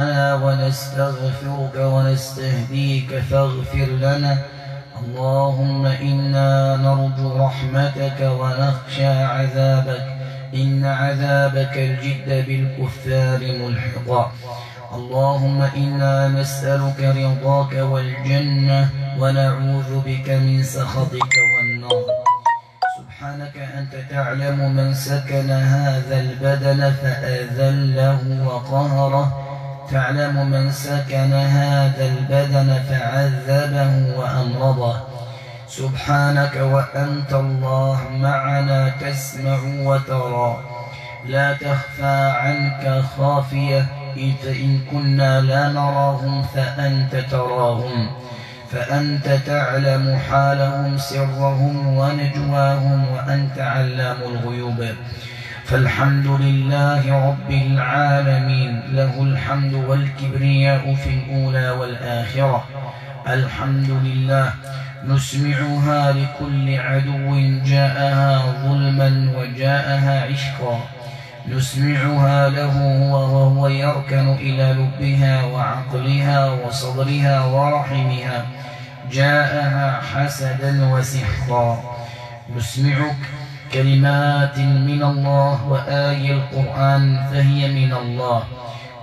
ونستغفرك ونستهديك فاغفر لنا. اللهم إنا نرجو رحمتك ونخشى عذابك. إن عذابك الجد بالكفار ملحقا اللهم إنا نسألك رضاك والجنة ونعوذ بك من سخطك والنار. سبحانك أنت تعلم من سكن هذا البدن فأذله وقهره. تعلم من سكن هذا البدن فعذبه وأمرضه. سبحانك وأنت الله معنا تسمع وترى. لا تخفى عنك خافية. إن كنا لا نراهم فأنت تراهم. فأنت تعلم حالهم سرهم ونجواهم وأنت علام الغيوب. فالحمد لله رب العالمين. له الحمد والكبرياء في الأولى والآخرة. الحمد لله نسمعها لكل عدو جاءها ظلما وجاءها عشقا. نسمعها له وهو يركن إلى لبها وعقلها وصدرها ورحمها. جاءها حسدا وسحقا نسمعك. كلمات من الله وآي القرآن فهي من الله.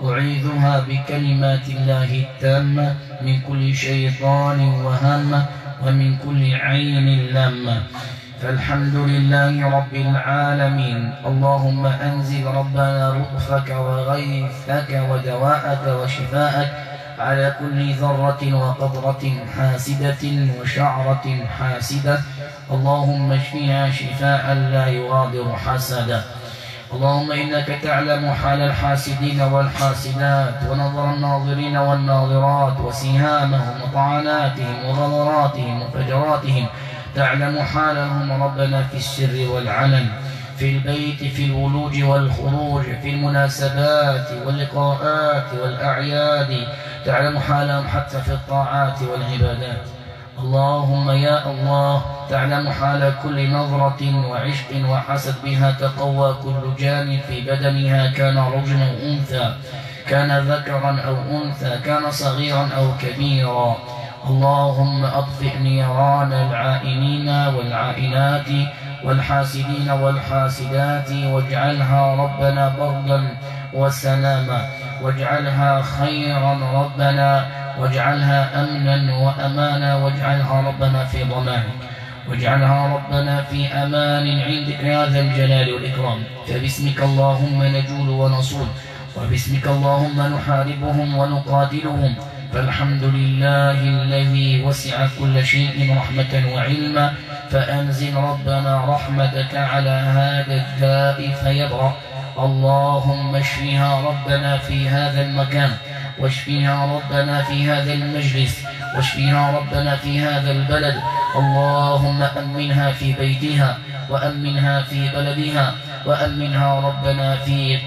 أعيذها بكلمات الله التامة من كل شيطان وهمة ومن كل عين لامة. فالحمد لله رب العالمين. اللهم أنزل ربنا لطفك وغيثك ودواءك وشفاءك على كل ذرة وقطرة حاسدة وشعرة حاسدة. اللهم اشفيها شفاء لا يغادر حسدا. اللهم إنك تعلم حال الحاسدين والحاسدات ونظر الناظرين والناظرات وسهامهم وطعناتهم وغلراتهم وفجراتهم. تعلم حالهم ربنا في السر والعلن. في البيت في الولوج والخروج في المناسبات واللقاءات والأعياد تعلم حالهم حتى في الطاعات والعبادات. اللهم يا الله تعلم حال كل نظرة وعشق وحسد بها تقوى كل جان في بدنها. كان رجلا أو أنثى كان ذكرا أو أنثى كان صغيرا أو كبيرا. اللهم أطفئ نيران العائنين والعائنات والحاسدين والحاسدات واجعلها ربنا بردا وسلاما واجعلها خيرا ربنا واجعلها أمنا وأمانا واجعلها ربنا في ضمانك واجعلها ربنا في أمان عندك يا ذا الجلال والإكرام. فباسمك اللهم نجول ونصول وباسمك اللهم نحاربهم ونقاتلهم. فالحمد لله الذي وسع كل شيء رحمة وعلما. فأنزل ربنا رحمتك على هذا الداء فيبرأ. اللهم اشفها ربنا في هذا المكان واشفها ربنا في هذا المجلس واشفها ربنا في هذا البلد. اللهم أمنها في بيتها وأمنها في بلدها وأمنها ربنا في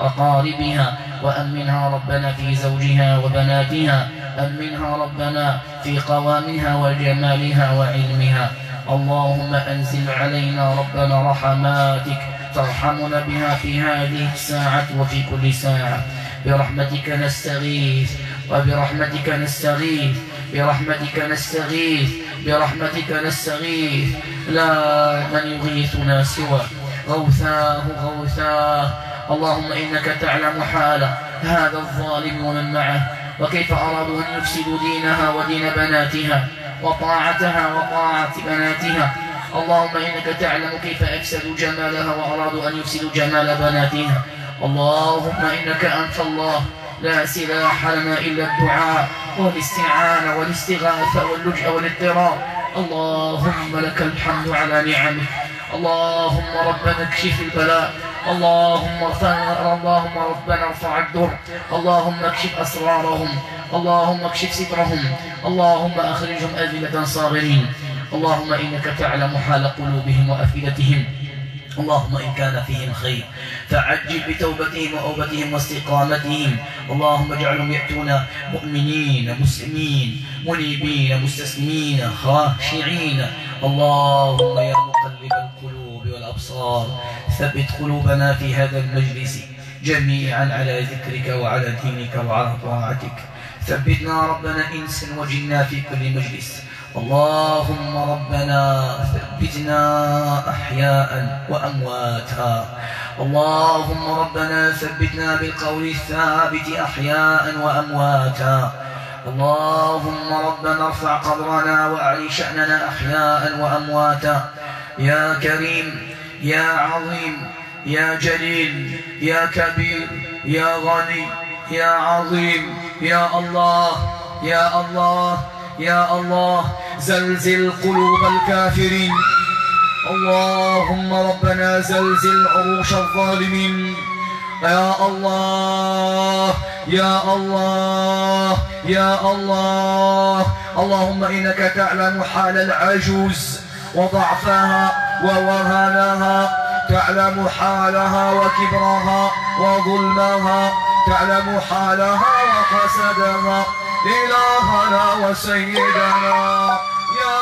أقاربها وأمنها ربنا في زوجها وبناتها أمنها ربنا في قوامها وجمالها وعلمها. اللهم أنزل علينا ربنا رحماتك ترحمنا بها في هذه الساعة وفي كل ساعة. برحمتك نستغيث وبرحمتك نستغيث برحمتك نستغيث برحمتك نستغيث. لا من يغيثنا سوى. غوثاه غوثاه. اللهم إنك تعلم حال هذا الظالم ومن معه. وكيف أرادوا أن يفسدوا دينها ودين بناتها. وطاعتها وطاعة بناتها. اللهم إنك تعلم كيف أفسدوا جمالها وأرادوا أن يفسدوا جمال بناتها. اللهم إنك أنت الله. لا سلاح لنا إلا الدعاء والاستعانة والاستغاثة واللجأ والاضطرار اللهم لك الحمد على نعمك اللهم ربنا اكشف البلاء. اللهم اللهم ربنا ارفع الدر اللهم اكشف أسرارهم اللهم اكشف سترهم اللهم أخرجهم أذلة صاغرين. اللهم إنك تعلم حال قلوبهم وأفئدتهم. اللهم إن كان فيهم خير فعجل بتوبتهم وأوبتهم واستقامتهم. اللهم اجعلهم يأتون مؤمنين مسلمين منيبين مستسلمين خاشعين. اللهم يا مقلب القلوب والأبصار. ثبت قلوبنا في هذا المجلس جميعا على ذكرك وعلى دينك وعلى طاعتك. ثبتنا ربنا إنسا وجنا في كل مجلس. اللهم ربنا ثبتنا أحياء وأمواتا. اللهم ربنا ثبتنا بالقول الثابت أحياء وأمواتا. اللهم ربنا ارفع قبرنا وأعلي شأننا أحياء وأمواتا. يا كريم يا عظيم يا جليل يا كبير يا غني يا عظيم يا الله يا الله يا الله زلزل قلوب الكافرين. اللهم ربنا زلزل عروش الظالمين. يا الله يا الله يا الله. اللهم إنك تعلم حال العجوز. وضعفها ووهنها تعلم حالها وكبرها وظلمها تعلم حالها وحسدها إلهنا وسيدنا يا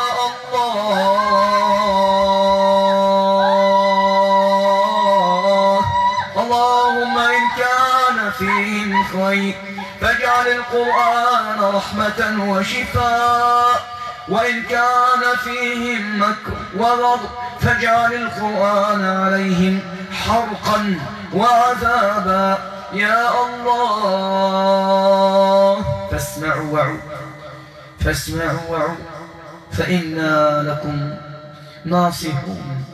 الله. اللهم إن كان فيهم خير فاجعل القرآن رحمة وشفاء. وإن كان فيهم مكر وغض فاجعل القرآن عليهم حرقا وعذابا. يا الله فاسمعوا وعوا فاسمعوا وعوا فإنا لكم ناصحون.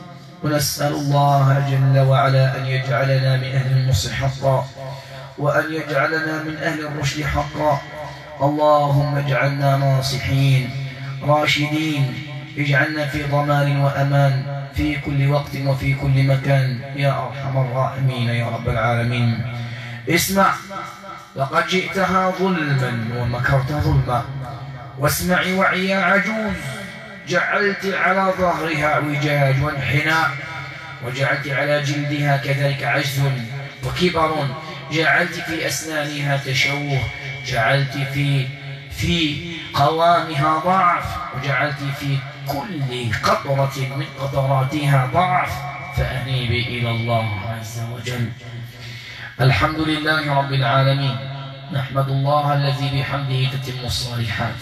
ونسأل الله جل وعلا أن يجعلنا من أهل النصح حقا وأن يجعلنا من أهل الرشد حقا. اللهم اجعلنا ناصحين. راشدين اجعلنا في ضمان وأمان في كل وقت وفي كل مكان. يا أرحم الراحمين يا رب العالمين. اسمع لقد جئتها ظلما ومكرت ظلما. واسمعي وعي عجوز جعلت على ظهرها وجاج وانحناء. وجعلت على جلدها كذلك عجز وكبر. جعلت في أسنانها تشوه. جعلت في في قوامها ضعف وجعلت في كل قطرة من قطراتها ضعف فأنيبي إلى الله عز وجل. الحمد لله رب العالمين. نحمد الله الذي بحمده تتم الصالحات.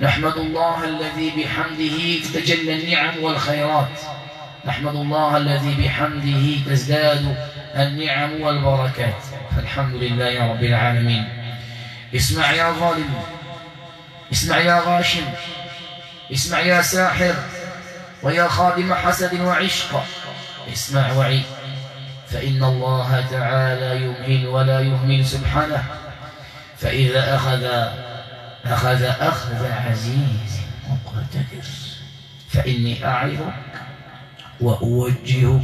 نحمد الله الذي بحمده تتجلى النعم والخيرات. نحمد الله الذي بحمده تزداد النعم والبركات. فالحمد لله رب العالمين. اسمع يا ظالم. اسمع يا غاشم اسمع يا ساحر ويا خادم حسد وعشق. اسمع وعي فإن الله تعالى يمهل ولا يهمل سبحانه فإذا أخذ أخذ أخذ عزيز مقتدر. فإني أعظك وأوجهك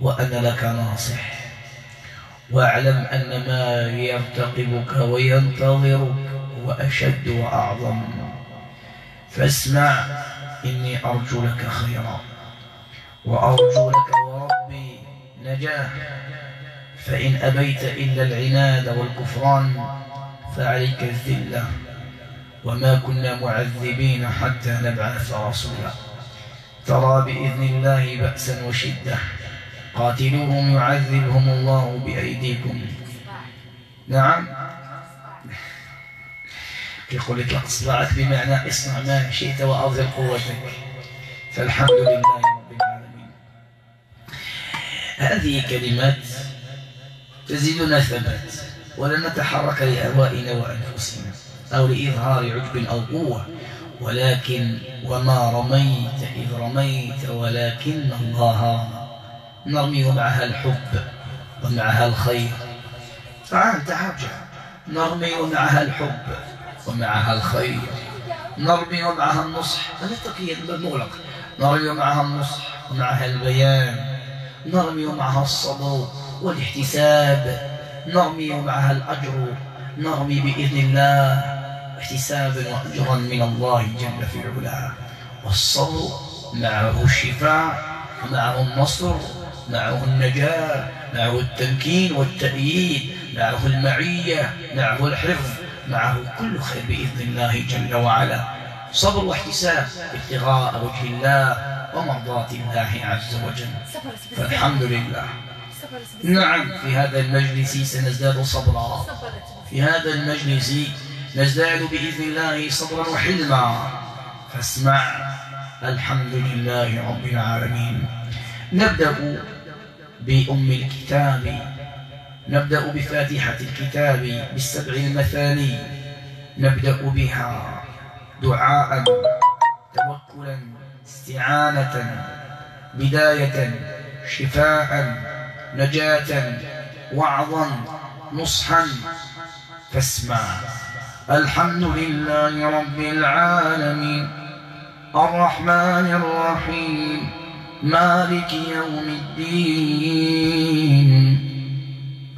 وأنا لك ناصح واعلم أن ما يرتقبك وينتظرك هو أشد وأعظم. فاسمع إني أرجو لك خيرا وأرجو لك وربي نجاة. فإن أبيت إلا العناد والكفران فعليك الذلة. وما كنا معذبين حتى نبعث رسولا. ترى بإذن الله بأسا وشدة. قاتلوهم يعذبهم الله بأيديكم. نعم. يقول لك اصبعت بمعنى اصنع ما شئت وأظهر قوتك. فالحمد لله رب العالمين. هذه كلمات تزيدنا ثبات ولن نتحرك لأهوائنا وأنفسنا أو لإظهار عجب أو قوة. ولكن وما رميت إذ رميت ولكن الله نرمي ومعها الحب ومعها الخير. تعال تعال نرمي ومعها الحب. ومعها الخير. نرمي ومعها النصح. هذا تقييد مغلق نرمي ومعها النصح ومعها البيان. نرمي ومعها الصبر والاحتساب. نرمي ومعها الأجر. نرمي بإذن الله احتسابا وأجرا من الله جل في علاه والصبر معه الشفاء معه النصر معه النجاة معه التمكين والتأييد معه المعية معه الحفظ. معه كل خير بإذن الله جل وعلا. صبر واحتساب ابتغاء وجه الله ومرضاة الله عز وجل. فالحمد لله. نعم في هذا المجلس سنزداد صبرا. في هذا المجلس نزداد بإذن الله صبرا وحلما. فاسمع الحمد لله رب العالمين. نبدأ بأم الكتاب. نبدأ بفاتحة الكتاب بالسبع المثاني. نبدأ بها دعاء توكلا استعانة بداية شفاء نجاة وعظا نصحا. فاسمع. الحمد لله رب العالمين. الرحمن الرحيم. مالك يوم الدين.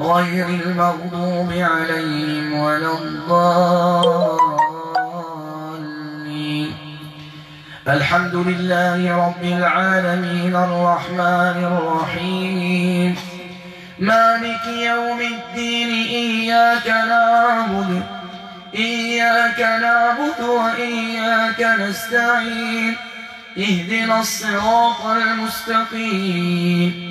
غير المغضوب عليهم ولا الضالين. الحمد لله رب العالمين الرحمن الرحيم. مالك يوم الدين إياك نعبد إياك نعبد وإياك نستعين. اهدنا الصراط المستقيم.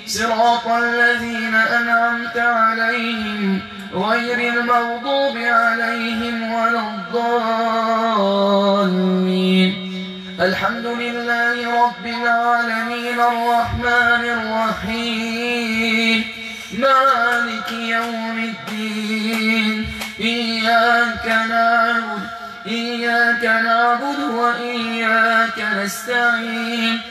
صراط الذين أنعمت عليهم غير المغضوب عليهم ولا الضالين. الحمد لله رب العالمين الرحمن الرحيم. مالك يوم الدين. إياك نعبد إياك نعبد وإياك نستعين.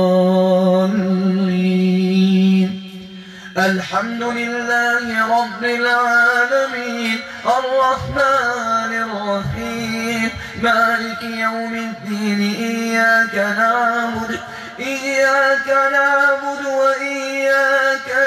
الحمد لله رب العالمين الرحمن الرحيم مالك يوم الدين إياك نعبد إياك نعبد وإياك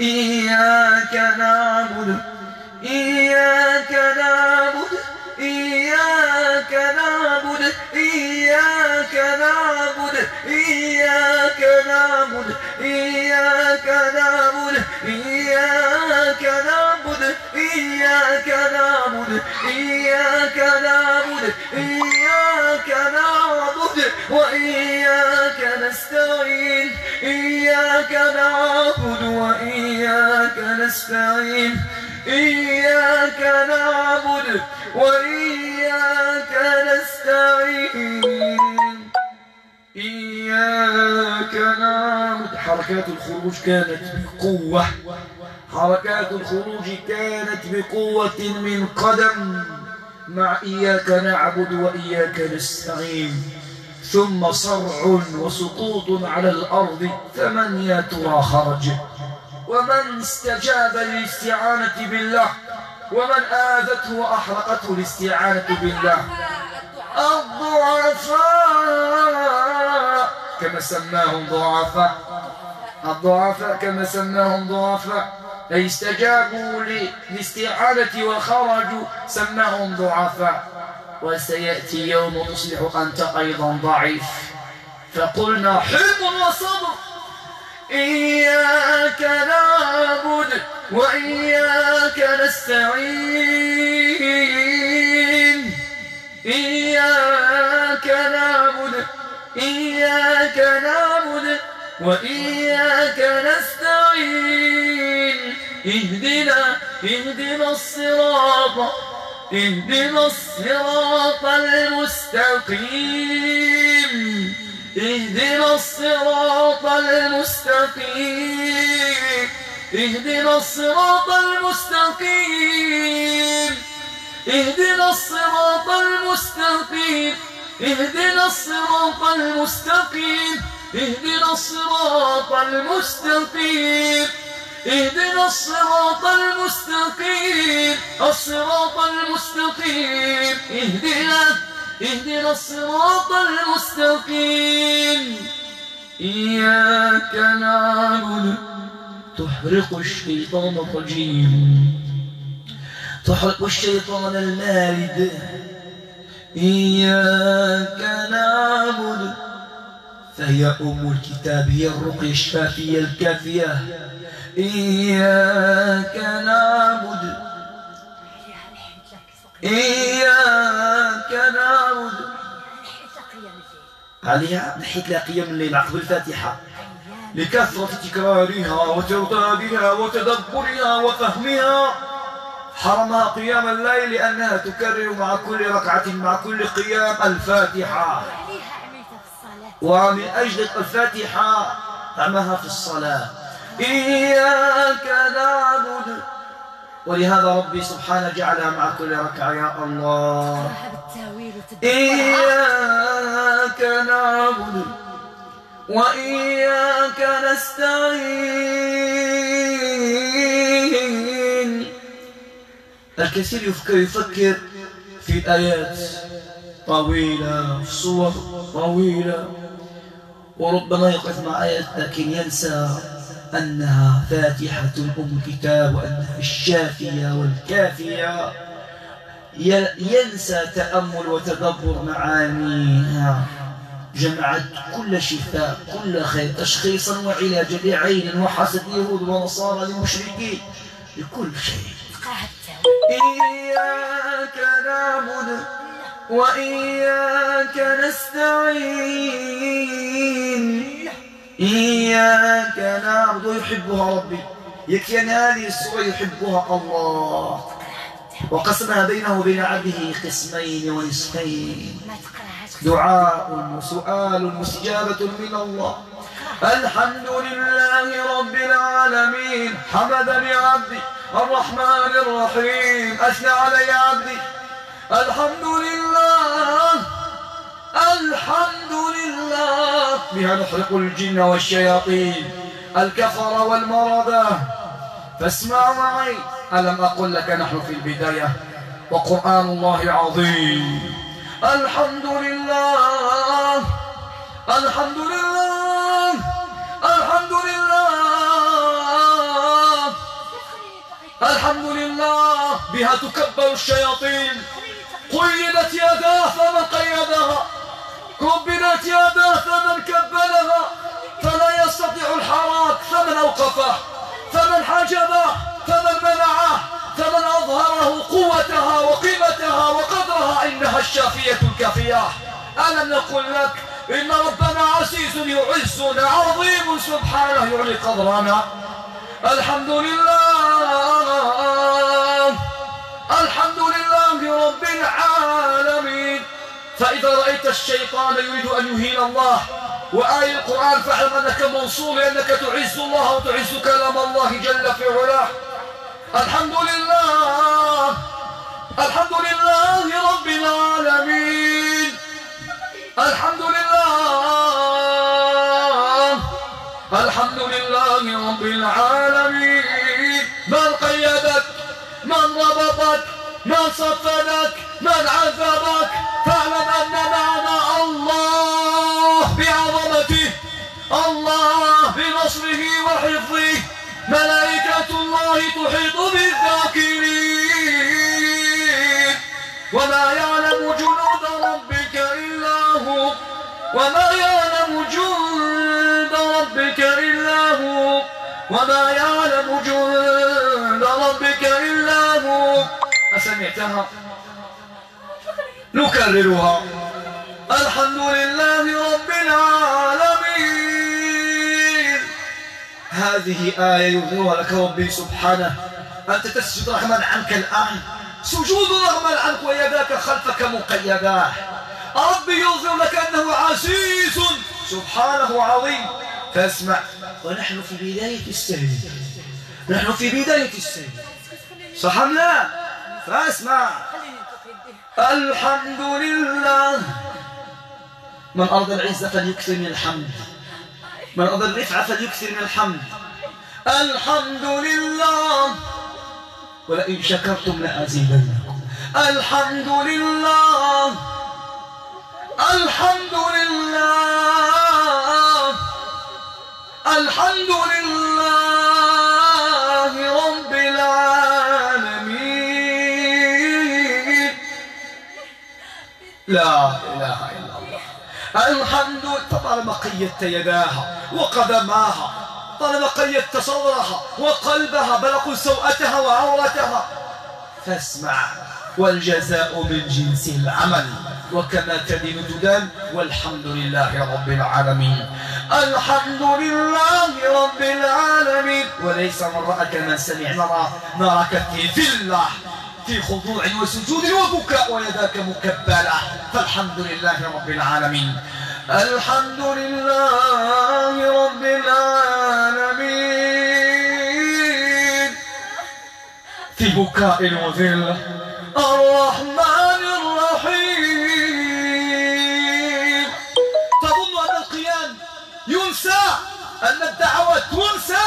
إياك نعبد إياك نعبد إياك نعبد إياك نعبد إياك نعبد إياك نعبد إياك نعبد. إياك نعبد إياك نعبد إياك نعبد وإياك نستعين إياك نعبد وإياك نستعين إياك نعبد وإياك نستعين. إياك نعبد. حركات الخروج كانت بقوة. حركات الخروج كانت بقوة من قدم. مع إياك نعبد وإياك نستعين. ثم صرع وسقوط على الأرض فمن يا ترى خرج ومن استجاب للاستعانة بالله؟ ومن آذته وأحرقته الاستعانة بالله؟ الضعفاء كما سماهم ضعفاء. الضعفاء كما سماهم ضعفاء. أي استجابوا للاستعانة وخرجوا سماهم ضعفاء. وسيأتي يوم تصبح أنت أيضا ضعيف. فقلنا حلم وصبر. إياك نعبد وإياك نستعين. إياك نعبد إياك نعبد وإياك نستعين. اهدنا اهدنا الصراط اهدنا الصراط المستقيم اهدنا الصراط المستقيم اهدنا الصراط المستقيم اهدنا الصراط المستقيم اهدنا الصراط المستقيم اهدنا الصراط المستقيم. اهدنا الصراط المستقيم الصراط المستقيم. اهدنا اهدنا الصراط المستقيم. إياك نعبد. تحرق الشيطان الرجيم. تحرق الشيطان المارد. إياك نعبد. فهي أم الكتاب هي الرقية الشافية الكافية. إياك نعبد. إياك نعبد. عليها نحيت لها قيام الليل. عقب الفاتحة. لكثرة تكرارها وتردادها وتدبرها وفهمها. حرمها قيام الليل لأنها تكرر مع كل ركعة مع كل قيام الفاتحة. ومن أجل الفاتحة عمها في الصلاة. إياك نعبد. ولهذا ربي سبحانه جعلها مع كل ركعة يا الله. إياك نعبد وإياك نستعين. الكثير يفكر يفكر في آيات طويلة في صور طويلة. وربما يقف مع آيات لكن ينسى. أنها فاتحة أم الكتاب وأنها الشافية والكافية. ينسى تأمل وتدبر معانيها. جمعت كل شفاء كل خير تشخيصا وعلاجا لعين وحسد يهود ونصارى لمشركين لكل شيء. إياك نعبد وإياك نستعين. إياك نعبد يحبها ربي. يكفي هذه السورة يحبها الله. وقسمها بينه وبين عبده قسمين ونصفين. دعاء وسؤال مستجابة من الله. الحمد لله رب العالمين. حمدني عبدي الرحمن الرحيم. أثنى علي عبدي. الحمد لله. الحمد لله. بها نحرق الجن والشياطين الكفر والمرضى فاسمع معي ألم أقل لك نحن في البداية؟ وقرآن الله عظيم. الحمد لله. الحمد لله. الحمد لله. الحمد لله. بها تكبر الشياطين. قيدت يداه فمن قيدها كبلت يداه فمن كبلها فلا يستطيع الحراك فمن أوقفه فمن حجبه فمن منعه فمن أظهره قوتها وقيمتها وقدرها إنها الشافية الكافية. ألم نقل لك إن ربنا عزيز يعزنا عظيم سبحانه يعلي قدرنا الحمد لله الحمد لله رب العالمين. فإذا رأيت الشيطان يريد أن يهين الله وآي القرآن فاعلم أنك منصور لأنك تعز الله وتعز كلام الله جل في علاه؟ الحمد لله الحمد لله رب العالمين. الحمد لله الحمد لله رب العالمين. من قيدك من ربطك من صفدك من عذبك وما يعلم جند ربك إلا هو. أسمعتها؟ نكررها. الحمد لله رب العالمين. هذه آية يظهرها لك ربي سبحانه. أنت تسجد رغما عنك الآن. سجود رغما عنك ويداك خلفك مقيداه ربي يظهر لك أنه عزيز. سبحانه عظيم. فاسمع. ونحن في بداية السير نحن في بداية السير صح أم لا فاسمع. الحمد لله. من أرض العزة فليكثر من الحمد. من أرض الرفعة فليكثر من الحمد. الحمد لله. ولئن شكرتم لأزيدنكم. الحمد لله. الحمد لله. الحمد لله رب العالمين. لا إله إلا الله. الحمد فطالما قيدت يداها وقدماها طالما قيدت صدرها وقلبها بل قل سوءتها وعورتها فاسمع والجزاء من جنس العمل. وكما تدين تدان والحمد لله رب العالمين. الحمد لله رب العالمين. وليس مرة كما سمعنا نرى نراك في ذلة في خضوع وسجود وبكاء ويداك مكبلة فالحمد لله رب العالمين. الحمد لله رب العالمين. في بكاء وذلة الرحمن أن الدعوات تنسى.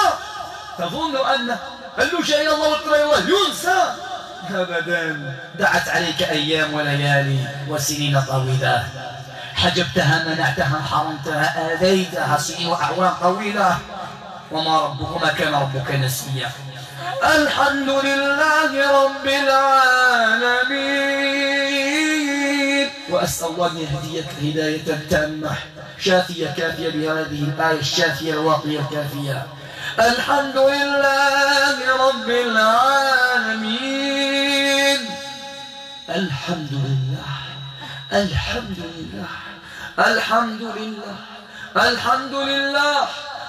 تظن أن اللجأ إلى الله والطلب الله ينسى. أبدا. دعت عليك أيام وليالي وسنين طويلة. حجبتها منعتها حرمتها آذيتها سنين وأعوام طويلة. وما ربك ما كان ربك نسيا. الحمد لله رب العالمين. وأسأل الله أن يهديك هداية تامة. شافية كافية بهذه الآية الشافية الواقية الكافية. الحمد لله رب العالمين. الحمد لله الحمد لله الحمد لله الحمد لله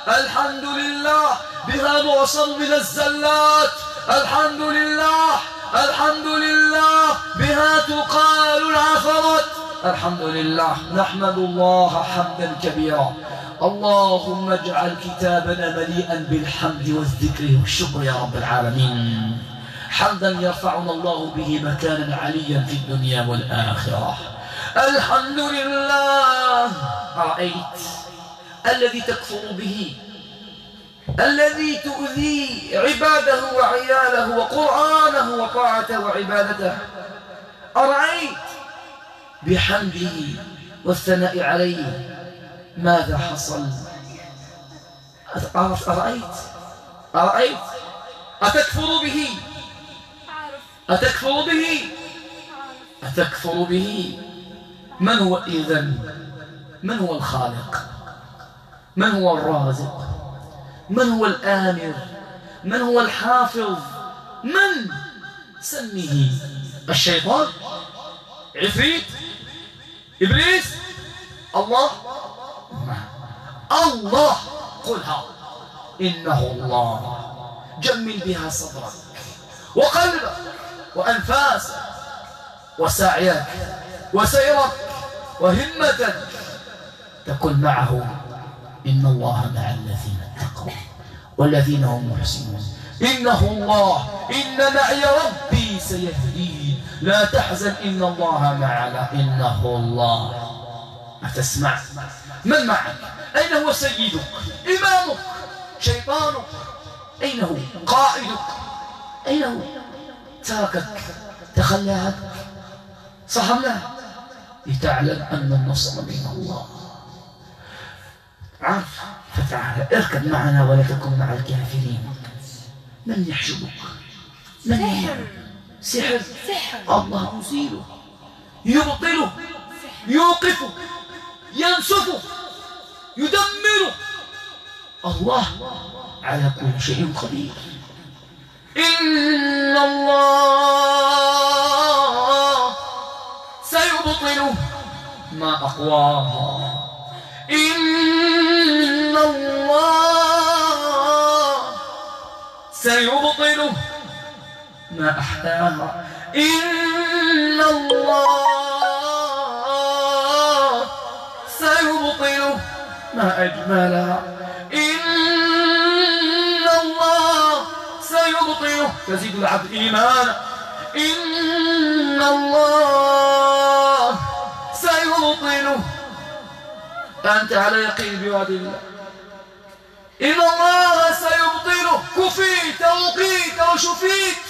الحمد لله. بها معصم من الزلات. الحمد لله الحمد لله. بها تقال العثرات. الحمد لله نحمد الله حمدا كبيرا. اللهم اجعل كتابنا مليئا بالحمد والذكر والشكر يا رب العالمين. حمدا يرفعنا الله به مكانا عليا في الدنيا والآخرة. الحمد لله رأيت. الذي تكفر به. الذي تؤذي عباده وعياله وقرآنه وطاعته وعبادته. أرأيت. بحمده والثناء عليه ماذا حصل؟ أرأيت؟ أرأيت؟ أتكفر به؟ أتكفر به؟ أتكفر به؟ من هو إذن؟ من هو الخالق؟ من هو الرازق؟ من هو الآمر؟ من هو الحافظ؟ من؟ سمه الشيطان. عفريت؟ إبليس! الله! الله! قلها إنه الله. جمل بها صدرك. وقلبك. وأنفاسك. وسعيك. وسيرك. وهمتك. تكن معه. إن الله مع الذين اتقوا. والذين هم محسنون. إنه الله. إن معي ربي سيهدين لا تحزن إن الله معنا. إنه الله. أتسمع؟ من معك؟ أين هو سيدك؟ إمامك؟ شيطانك؟ أين هو؟ قائدك؟ أين هو؟ تركك. تخلى عنك صح لا لتعلم أن النصر من الله. عرف فتعالى اركب معنا ولا تكن مع الكافرين. من يحشبك من سحر. سحر. الله يزيله يبطله. يوقفه. ينسفه. يدمره. الله على كل شيء قدير. إن الله سيبطل ما أقواها إن الله سيبطل ما أحلاها إن الله سيبطل ما أجملها إن الله سيبطل. تزيد العبد إيمانا إن الله سيبطل. أنت على يقين بوعد الله. إن الله سيبطله كفيت وقيت وشفيت.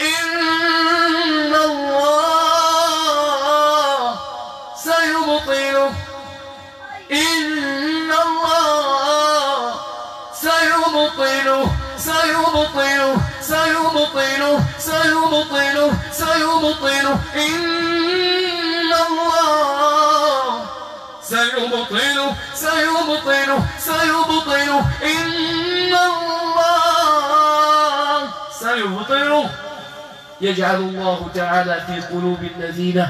إن الله سيبطله. إن الله سيبطله سيبطله سيبطله سيبطله سيبطله. إن الله سيبطله سيبطله سيبطله. إن الله سيبطله. يجعل الله تعالى في قلوب الذين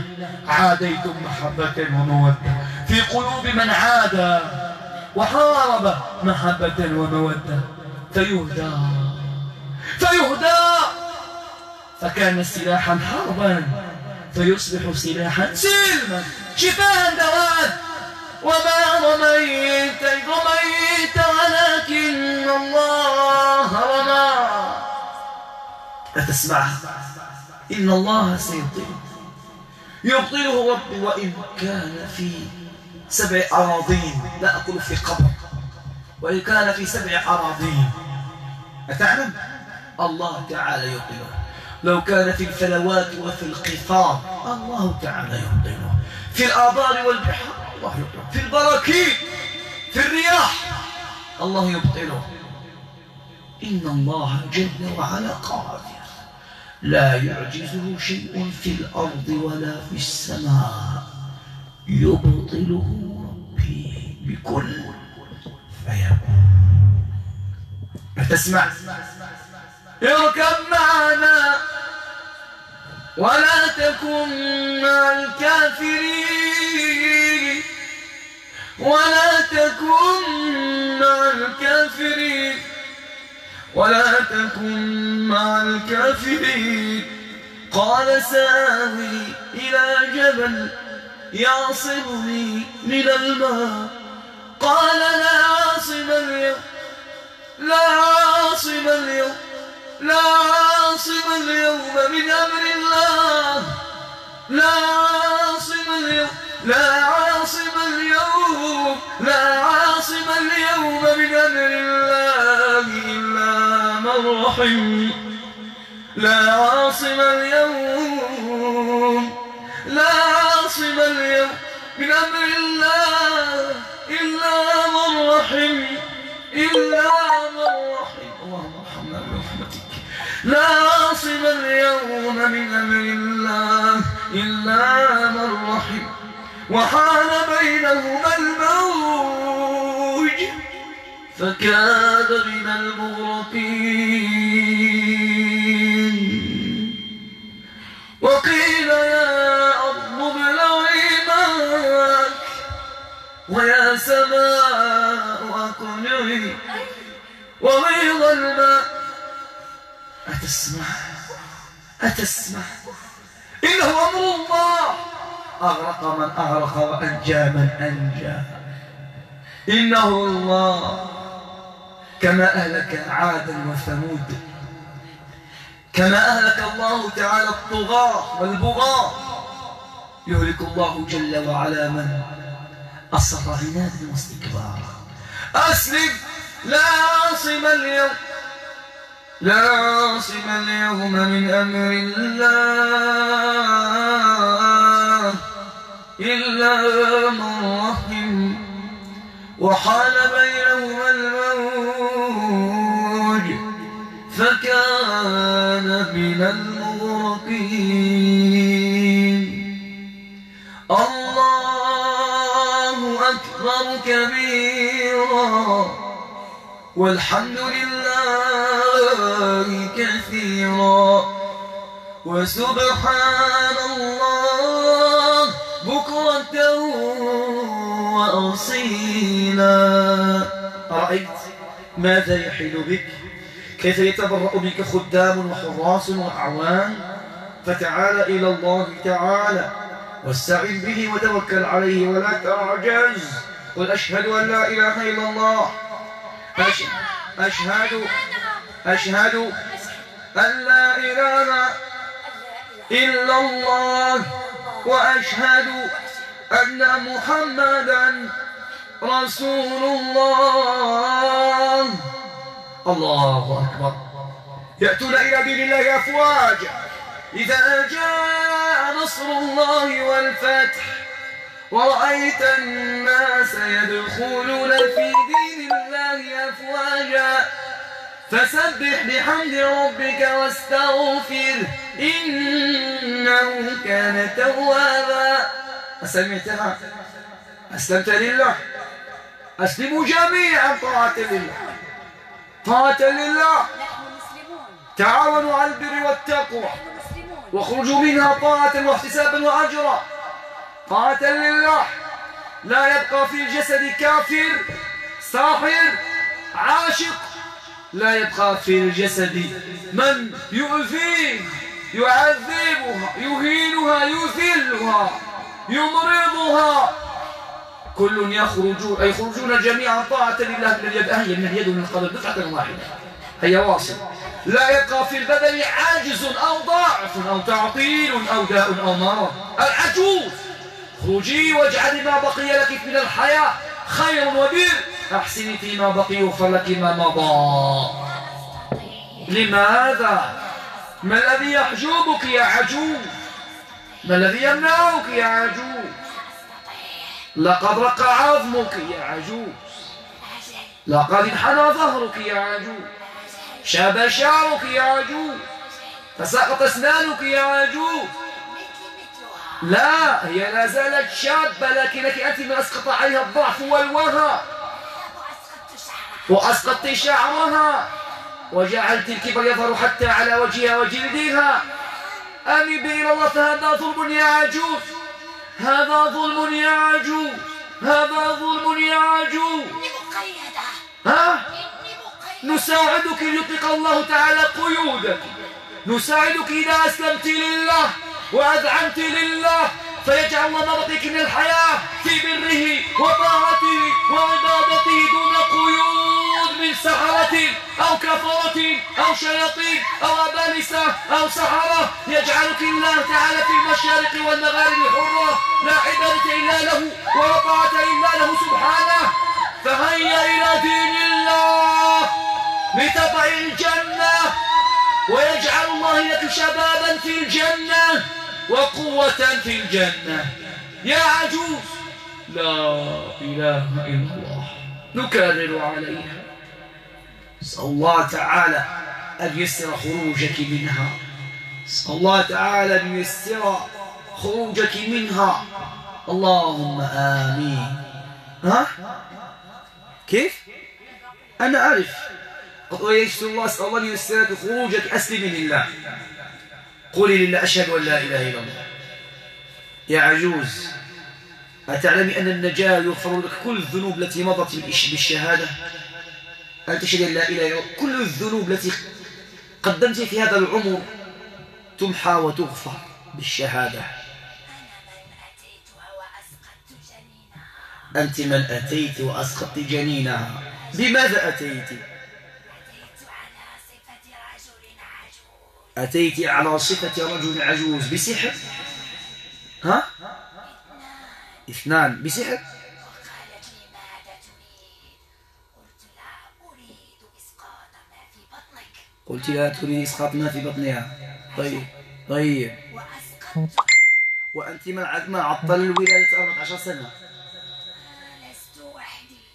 عاديتم محبة ومودة. في قلوب من عادى وحارب محبة ومودة. فيهدى. فيهدى. فكان سلاحا حربا. فيصبح سلاحا سلما. شفاء دواء وما رميت رميت ولكن الله رمى. أتسمعها إن الله سيبطله. يبطله ربي وإن كان في سبع أراضين. لا أقول في قبر. وإن كان في سبع أراضين. أتعلم؟ الله تعالى يبطله. لو كان في الفلوات وفي القفار الله تعالى يبطله. في الآبار والبحار الله يبطله. في البراكين في الرياح الله يبطله. إن الله جل وعلا قادر. لا يعجزه شيء في الأرض ولا في السماء. يبطله ربي بكل. فيكون تسمع اركب معنا ولا تكن مع الكافرين. ولا تكن مع الكافرين. ولا تكن مع الكافرين. قال سآوي إلى جبل يعصمني من الماء. قال لا عاصم اليوم لا عاصم اليوم لا عاصم اليوم من أمر الله. لا عاصم اليوم لا عاصم اليوم لا عاصم اليوم من أمر الله. رحم لا عاصم اليوم لا عاصم اليوم من أمر الله إلا من رحم إلا من رحم اللهم ارحمنا برحمتك. لا عاصم اليوم من أمر الله إلا من رحم وحال بينهما الموج فكان من المغرقين. وقيل يا أرض ابلعي ماءك ويا سماء أقلعي وغيظ الماء. أتسمع؟ أتسمع؟ إنه أمر الله. أغرق من أغرق وأنجى من أنجى. إنه الله. كما أهلك عادا وثمود. كما أهلك الله تعالى الطغاة والبغاة. يهلك الله جل وعلا من أصر عنادا واستكبارا أسلم لا عاصم اليوم لا عاصم اليوم من أمر الله إلا من رحم وحال بينهما الموج فكان من المغرقين. الله أكبر كبيرا. والحمد لله كثيرا. وسبحان الله بكرة وأصيلا أرأيت ماذا يحيل بك؟ كيف يتبرأ بك خدام وحراس وأعوان؟ فتعال إلى الله تعالى واستعن به وتوكل عليه ولا تعجز. قل أشهد أن لا إله إلا الله. أشهد أشهد أن لا إله إلا الله. وأشهد أن محمدا رسول الله. الله أكبر. يأتون إلى دين الله أفواجا. إذا جاء نصر الله والفتح ورأيت الناس يدخلون في دين الله أفواجا. فسبح بحمد ربك واستغفر إنه كان توابا. أسلمتها أسلمت لله. أسلموا جميعا طاعة لله. طاعة لله. تعاونوا على البر والتقوى. واخرجوا منها طاعة واحتسابا وأجرا. طاعة لله. لا يبقى في الجسد كافر ساحر عاشق. لا يبقى في الجسد من يؤذيه يعذبها يهينها يذلها. يمرضها. كل يخرجون أي يخرجون جميعا طاعة لله من اليد أهي من اليد من القدر دفعة واحدة. هي واصل. لا يبقى في البدن عاجز أو ضعف أو تعطيل أو داء أو مرض. العجوز. خرجي واجعلي ما بقي لك من الحياة. خير وبر. أحسني فيما بقي يغفر لك ما مضى. لماذا؟ ما الذي يحجبك يا عجوز؟ ما الذي يمنعك يا عجوز؟ لقد رق عظمك يا عجوز. لقد انحنى ظهرك يا عجوز. شاب شعرك يا عجوز. فسقط أسنانك يا عجوز. لا هي لا زالت شابة لكنك أنت من أسقط عليها الضعف والوهى. وأسقطت شعرها. وجعلت الكبر يظهر حتى على وجهها وجلدها. أنب إلى الله فهذا ظلم يا عجوز. هذا ظلم يا عجوز. هذا ظلم يا عجوز. ها؟ نساعدك ليطلق الله تعالى قيودك نساعدك إذا أسلمت لله وأذعنت لله. فيجعل الله بقيك من الحياة في بره وطاعته وعبادته دون قيود. من سحرة أو كفرة أو شياطين أو أبالسة أو سحرة يجعلك الله تعالى في المشارق والمغارب حرة لا عبادة إلا له ولا طاعة إلا له سبحانه. فهيا إلى دين الله لتطع الجنة ويجعل الله لك شبابا في الجنة وقوة في الجنة. يا عجوز لا إله إلا الله. نكرر عليها. نسأل الله تعالى أن يسر خروجك منها. اسأل الله تعالى أن ييسر خروجك منها. اللهم آمين. ها؟ كيف؟ أنا أعرف. ويسر الله أسأل الله أن ييسر خروجك أسلم لله. قولي لله أشهد أن لا إله إلا الله. يا عجوز أتعلمي أن النجاة يغفر لك كل الذنوب التي مضت بالشهادة؟ أن تشهد لا إله إلا كل الذنوب التي قدمت في هذا العمر تمحى وتغفر بالشهادة. أنت من أتيت وأسقطت جنينها بماذا أتيت؟ أتيت على صفة رجل عجوز. بسحر؟ ها؟ اثنان. بسحر؟ قلت لا تريد إسقاط ما في بطنها. طيب طيب. وأنت من ما عطل الولادة 14 سنة.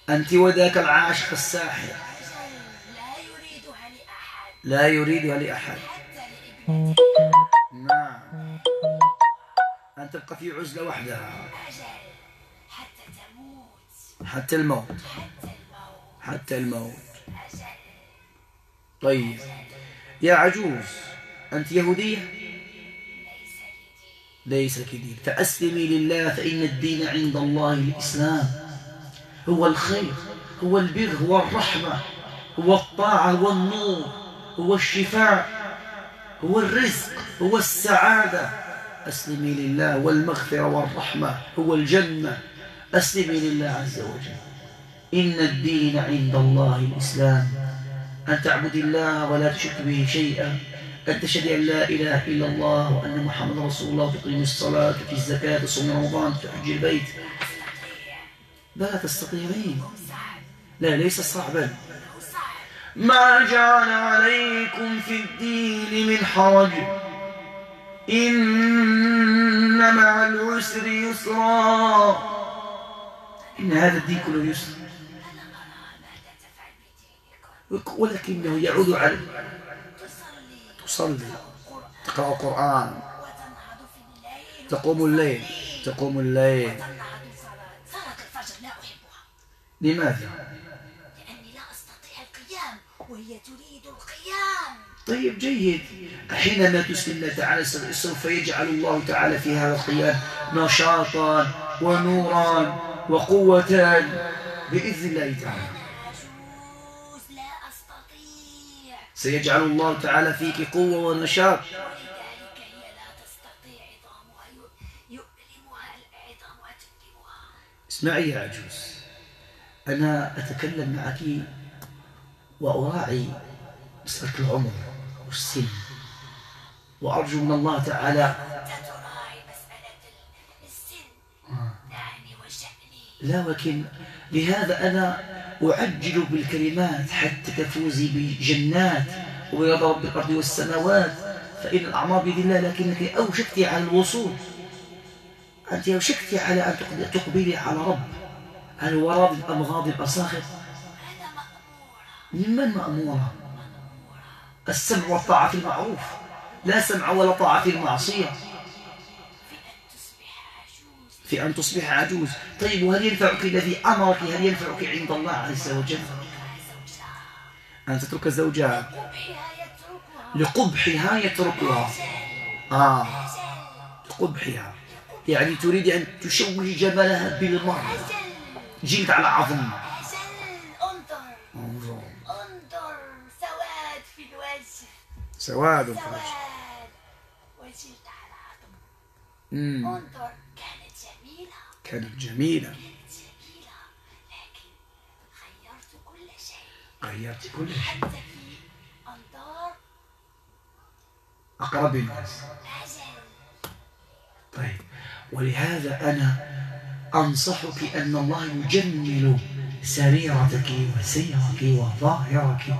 أنت وذاك العاشق الساحر لا يريدها لأحد. نعم. أن تبقى في عزلة وحدها. حتى تموت حتى الموت. حتى الموت. طيب. يا عجوز أنت يهودية؟ ليس لك دين فأسلمي لله فإن الدين عند الله الإسلام. هو الخير هو البر هو الرحمة هو الطاعة هو النور هو الشفاء هو الرزق هو السعادة. أسلمي لله والمغفرة والرحمة هو الجنة. أسلمي لله عز وجل. إن الدين عند الله الإسلام. أن تعبد الله ولا تشرك به شيئا. أن تشهد أن لا إله إلا الله وأن محمد رسول الله. تقيم الصلاة وتؤتي الزكاة تصوم رمضان تحج البيت. لا تستطيعين. لا ليس صعبا. ما جعل عليكم في الدين من حرج. إن مع العسر يسرا. إن هذا الدين كله يسر. ولكنه يعود على تصلي تقرأ القرآن. تقوم الليل تقوم الليل. لماذا؟ لأني لا أستطيع القيام وهي تريد القيام طيب جيد. حينما تسلم تعالى سوف يجعل الله تعالى في هذا القيام نشاطا ونورا وقوة بإذن الله تعالى. سيجعل الله تعالى فيك قوة ونشاط. اسمعي يا عجوز أنا أتكلم معك وأراعي مسألة العمر والسن وأرجو من الله تعالى تراعي مسألة السن دعني وشأني. لا ولكن لهذا أنا أعجل بالكلمات حتى تفوزي بجنات ويرضى رب الأرض والسماوات. فإن الأعمار بيد الله لكنك أوشكت على الوصول. أنت أوشكت على أن تقبلي على رب. هل هو راض أم غاضب أم ساخط؟ ممن مأمورة. السمع والطاعة في المعروف لا سمع ولا طاعة في المعصية. في أن تصبح عجوز. طيب وهل ينفعك الذي أمرك هل ينفعك عند الله عز وجل؟ أن تترك زوجها. لقبحها يتركها. آه لقبحها. يعني تريد أن تشوه جمالها بالمرة. جلد على عظم. انظر. انظر سواد في الوجه. سواد في الوجه. وجلد على عظم. انظر. كانت جميلة. غيرت كل شيء. حتى في أنظار أقرب الناس طيب ولهذا أنا أنصحك أن الله يجمل سريرتك وسيرك وظاهرك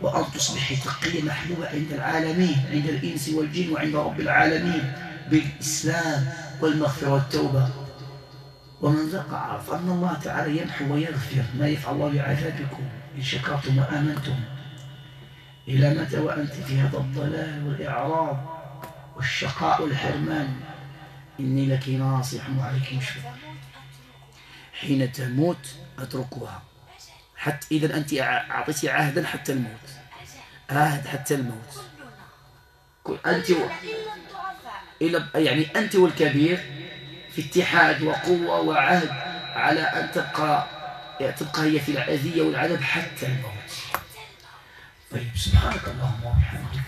وأن تصبحي تقية محبوبة عند العالمين عند الإنس والجن وعند رب العالمين بالإسلام والمغفرة والتوبة. ومن ذاق عرف أن الله تعالى يمحو ويغفر ما يفعل الله بعذابكم إن شكرتم وآمنتم. إلى متى وأنت في هذا الضلال والإعراض والشقاء والحرمان إني لك ناصح وعليك مشفق. حين تموت أتركها. حتى إذا أنت أعطيتي عهدا حتى الموت. عهد حتى الموت. أنت و... يعني أنت والكبير في اتحاد وقوة وعهد على أن تبقى تبقى هي في الأذية والعذاب حتى الموت. طيب سبحانك اللهم وبحمدك.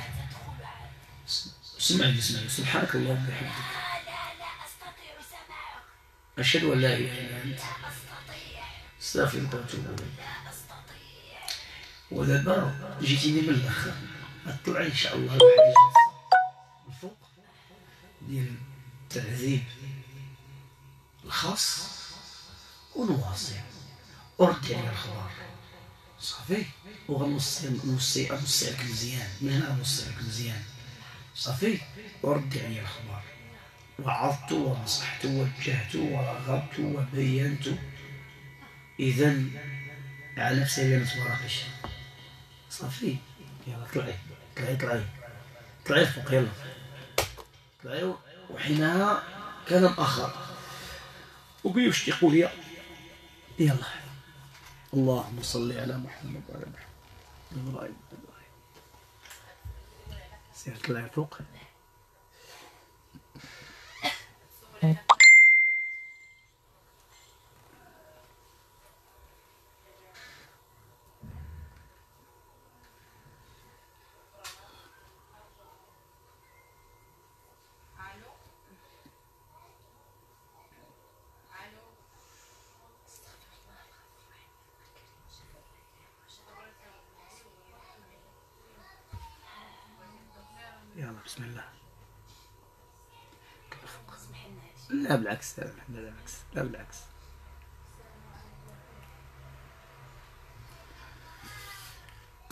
اسمعني اسمعني. سبحانك اللهم وبحمدك. أشهد أن لا إله إلا أنت. أستغفرك وأتوب إليك. ودابا جيتيني من الآخر. اطلعي إن شاء الله واحد الجلسة. الفوق ديال التعذيب. الخاص ونواصل ورد عليا الخبر. صافي. وغنوصي نوصي نوصي لك مزيان. من هنا نوصي لك مزيان. صافي. ورد عليا الخبر. وعظت ونصحت ووجهت ورغبت وبينت إذا على نفسي لا نتبرقش صافي. يلا طلعي. طلعي طلعي. طلعي فوق يلا. طلعي. وحينها كان الآخر وبيشتقوا لي يلا. اللهم صل على محمد وعلى محمد. إبراهيم سير طلعي فوق يلا بسم الله لا بالعكس لا بالعكس لا بالعكس.